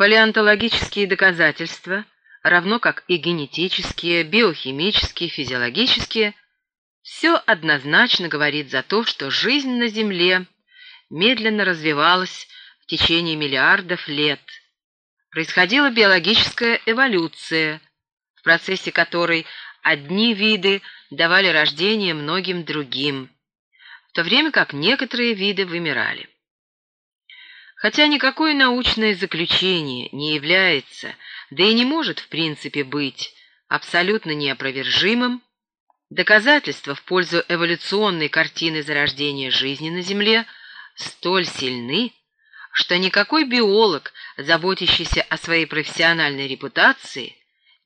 Палеонтологические доказательства, равно как и генетические, биохимические, физиологические, все однозначно говорит за то, что жизнь на Земле медленно развивалась в течение миллиардов лет. Происходила биологическая эволюция, в процессе которой одни виды давали рождение многим другим, в то время как некоторые виды вымирали. Хотя никакое научное заключение не является, да и не может в принципе быть, абсолютно неопровержимым, доказательства в пользу эволюционной картины зарождения жизни на Земле столь сильны, что никакой биолог, заботящийся о своей профессиональной репутации,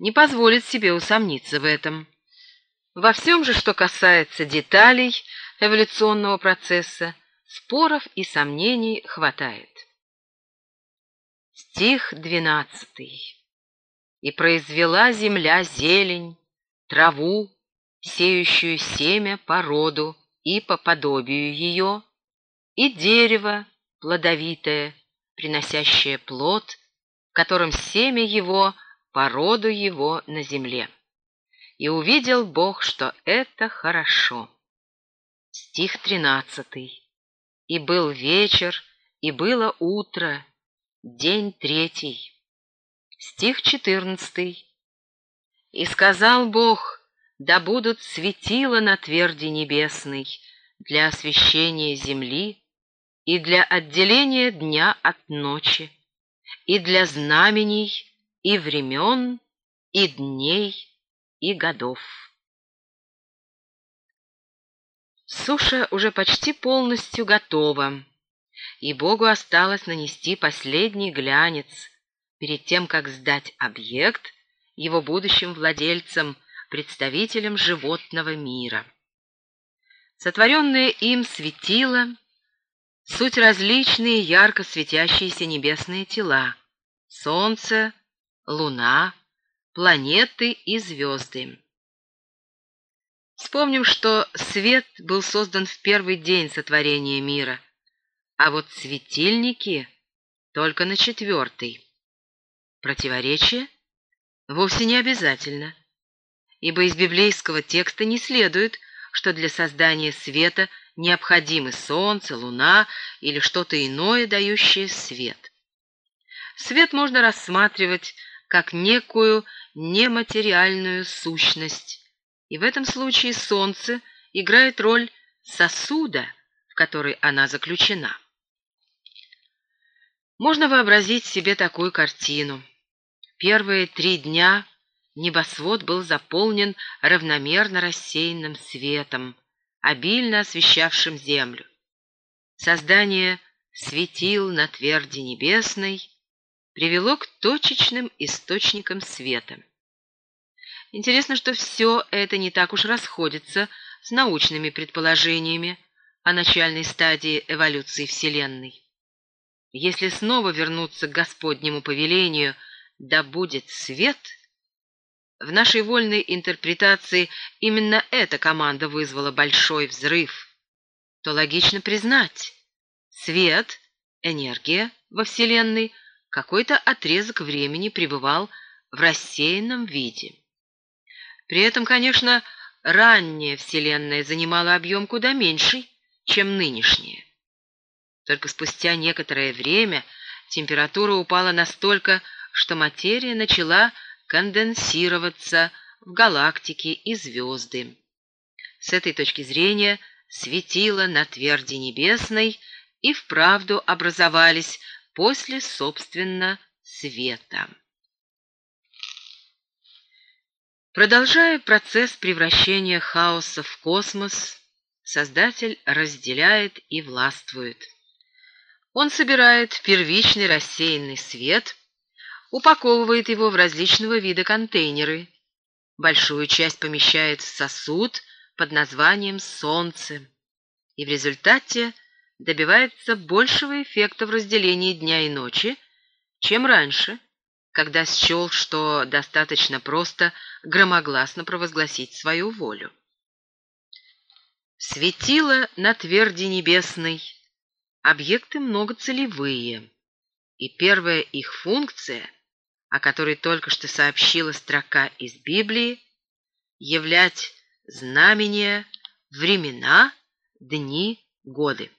не позволит себе усомниться в этом. Во всем же, что касается деталей эволюционного процесса, споров и сомнений хватает. Стих двенадцатый. «И произвела земля зелень, траву, сеющую семя по роду и по подобию ее, и дерево плодовитое, приносящее плод, в котором семя его по роду его на земле. И увидел Бог, что это хорошо». Стих тринадцатый. «И был вечер, и было утро, День третий. Стих четырнадцатый. «И сказал Бог, да будут светила на тверди небесной для освещения земли и для отделения дня от ночи, и для знамений, и времен, и дней, и годов». Суша уже почти полностью готова и Богу осталось нанести последний глянец перед тем, как сдать объект его будущим владельцам, представителям животного мира. Сотворенное им светило — суть различные ярко светящиеся небесные тела — солнце, луна, планеты и звезды. Вспомним, что свет был создан в первый день сотворения мира — а вот светильники только на четвертый. Противоречие? Вовсе не обязательно, ибо из библейского текста не следует, что для создания света необходимы солнце, луна или что-то иное, дающее свет. Свет можно рассматривать как некую нематериальную сущность, и в этом случае солнце играет роль сосуда, в который она заключена. Можно вообразить себе такую картину. Первые три дня небосвод был заполнен равномерно рассеянным светом, обильно освещавшим землю. Создание светил на тверди небесной привело к точечным источникам света. Интересно, что все это не так уж расходится с научными предположениями о начальной стадии эволюции Вселенной. Если снова вернуться к Господнему повелению «да будет свет», в нашей вольной интерпретации именно эта команда вызвала большой взрыв, то логично признать, свет, энергия во Вселенной какой-то отрезок времени пребывал в рассеянном виде. При этом, конечно, ранняя Вселенная занимала объем куда меньший, чем нынешняя. Только спустя некоторое время температура упала настолько, что материя начала конденсироваться в галактики и звезды. С этой точки зрения светило на тверди небесной и вправду образовались после, собственно, света. Продолжая процесс превращения хаоса в космос, Создатель разделяет и властвует. Он собирает первичный рассеянный свет, упаковывает его в различного вида контейнеры. Большую часть помещает в сосуд под названием «Солнце». И в результате добивается большего эффекта в разделении дня и ночи, чем раньше, когда счел, что достаточно просто громогласно провозгласить свою волю. Светило на тверди небесной, объекты многоцелевые. и первая их функция, о которой только что сообщила строка из Библии, являть знамения, времена, дни, годы.